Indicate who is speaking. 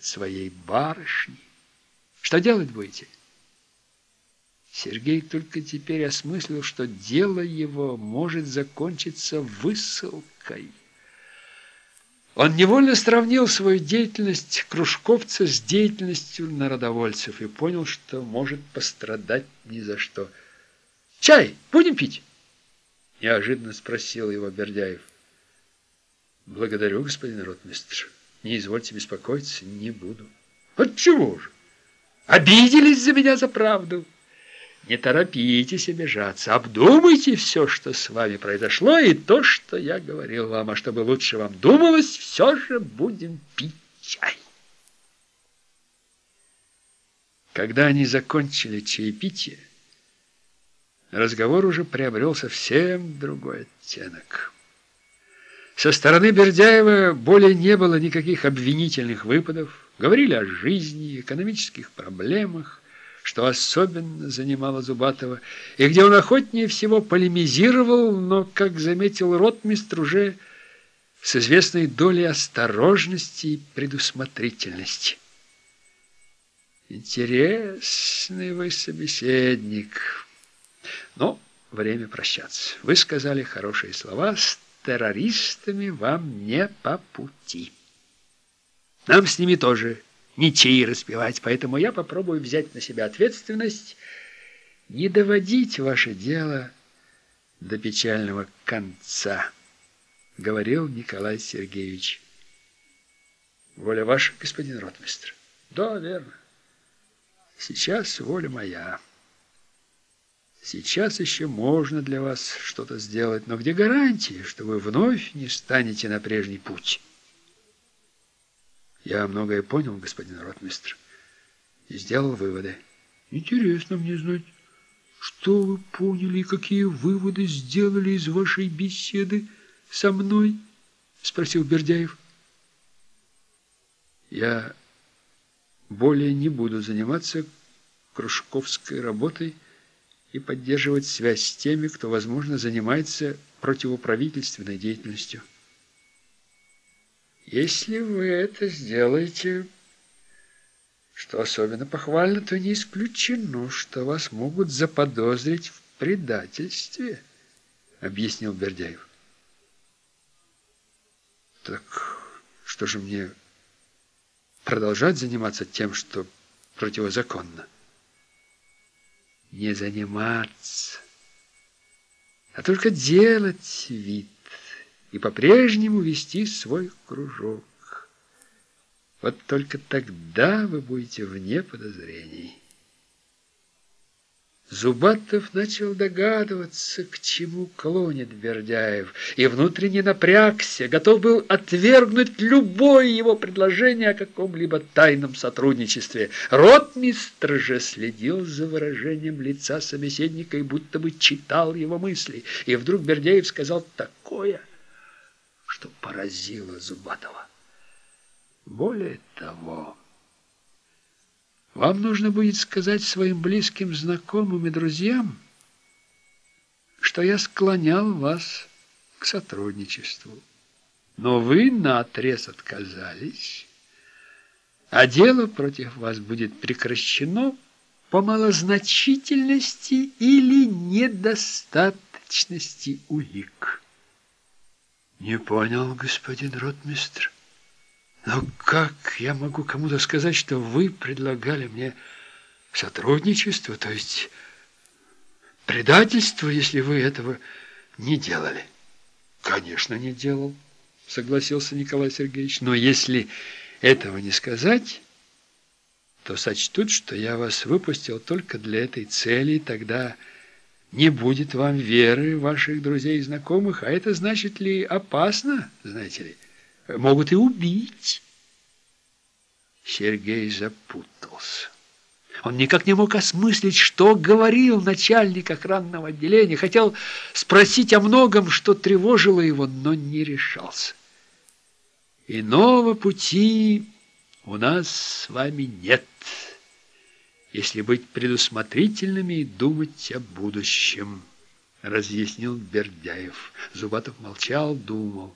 Speaker 1: от своей барышни. Что делать будете? Сергей только теперь осмыслил, что дело его может закончиться высылкой. Он невольно сравнил свою деятельность кружковца с деятельностью народовольцев и понял, что может пострадать ни за что. «Чай будем пить?» – неожиданно спросил его Бердяев. «Благодарю, господин ротмистр. Не извольте беспокоиться, не буду». «Отчего же? Обиделись за меня за правду?» Не торопитесь обижаться, обдумайте все, что с вами произошло, и то, что я говорил вам, а чтобы лучше вам думалось, все же будем пить чай. Когда они закончили чаепитие, разговор уже приобрел совсем другой оттенок. Со стороны Бердяева более не было никаких обвинительных выпадов, говорили о жизни, экономических проблемах, что особенно занимало Зубатова, и где он охотнее всего полемизировал, но, как заметил ротмистр, уже с известной долей осторожности и предусмотрительности. Интересный вы собеседник. Но время прощаться. Вы сказали хорошие слова, террористами вам не по пути. Нам с ними тоже ничьи распевать, поэтому я попробую взять на себя ответственность не доводить ваше дело до печального конца, говорил Николай Сергеевич. Воля ваша, господин ротмистр? Да, верно. Сейчас воля моя. Сейчас еще можно для вас что-то сделать, но где гарантии, что вы вновь не станете на прежний путь? Я многое понял, господин ротмистр, и сделал выводы. Интересно мне знать, что вы поняли и какие выводы сделали из вашей беседы со мной? Спросил Бердяев. Я более не буду заниматься кружковской работой и поддерживать связь с теми, кто, возможно, занимается противоправительственной деятельностью. Если вы это сделаете, что особенно похвально, то не исключено, что вас могут заподозрить в предательстве, объяснил Бердяев. Так что же мне продолжать заниматься тем, что противозаконно? Не заниматься, а только делать вид и по-прежнему вести свой кружок. Вот только тогда вы будете вне подозрений. Зубатов начал догадываться, к чему клонит Бердяев, и внутренне напрягся, готов был отвергнуть любое его предложение о каком-либо тайном сотрудничестве. Ротмистр же следил за выражением лица собеседника и будто бы читал его мысли. И вдруг Бердяев сказал такое – что поразило Зубатова. Более того, вам нужно будет сказать своим близким знакомым и друзьям, что я склонял вас к сотрудничеству. Но вы наотрез отказались, а дело против вас будет прекращено по малозначительности или недостаточности улик. Не понял, господин ротмистр. Но как я могу кому-то сказать, что вы предлагали мне сотрудничество, то есть предательство, если вы этого не делали? Конечно, не делал, согласился Николай Сергеевич. Но если этого не сказать, то сочтут, что я вас выпустил только для этой цели, и тогда не будет вам веры ваших друзей и знакомых, а это значит ли опасно, знаете ли? Могут и убить. Сергей запутался. Он никак не мог осмыслить, что говорил начальник охранного отделения. Хотел спросить о многом, что тревожило его, но не решался. Иного пути у нас с вами нет если быть предусмотрительными и думать о будущем, разъяснил Бердяев. Зубатов молчал, думал.